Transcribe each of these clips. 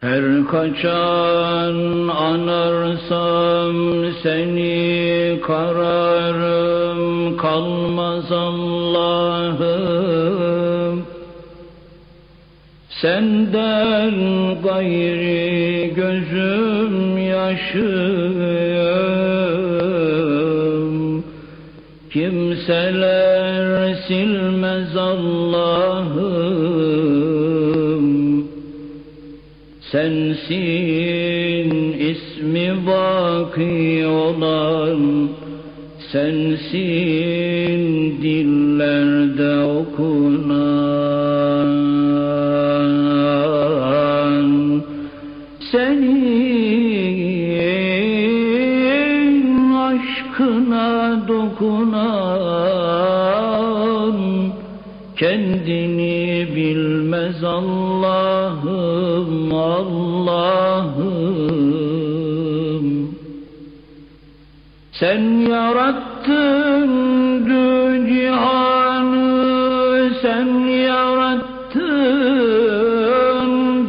Her kaçan anarsam seni kararım kalmaz Allah'ım. Senden gayri gözüm yaşım Kimseler silmez Allah'ım Sensin ismi baki olan Sensin dillerde okunan. Senin aşkına dokunan Kendini bilmez Allah'ım Sen yarattın dü cihanı Sen yarattın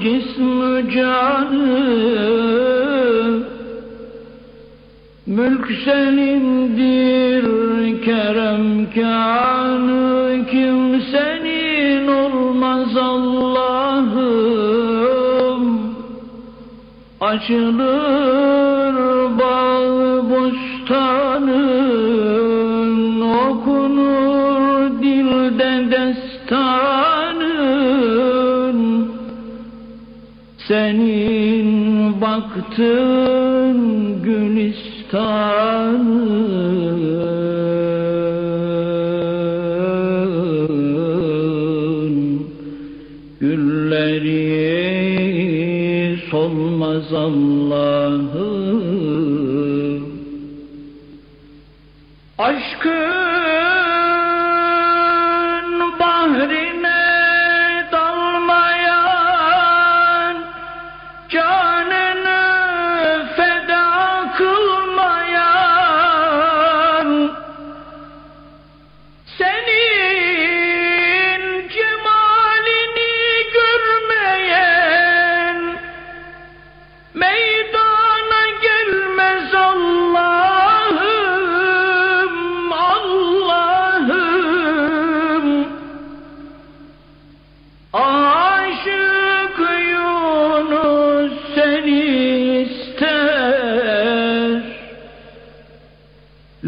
cismi canı. Mülk senindir kerem kânı. Kimsenin olmaz Allah'ım. Açılır bağ senin baktın gülistanın Gülleri solmaz Allah'ım Aşkın bahrine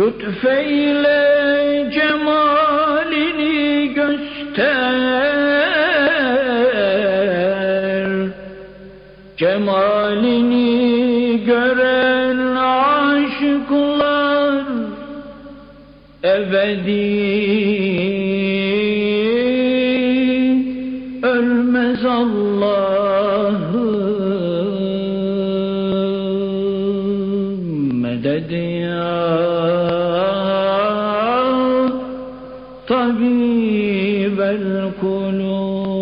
Lütfeyle cemalini göster. Cemalini gören aşıklar ebedi. Ölmez Allah'ım امدد يا طبيب القلوب.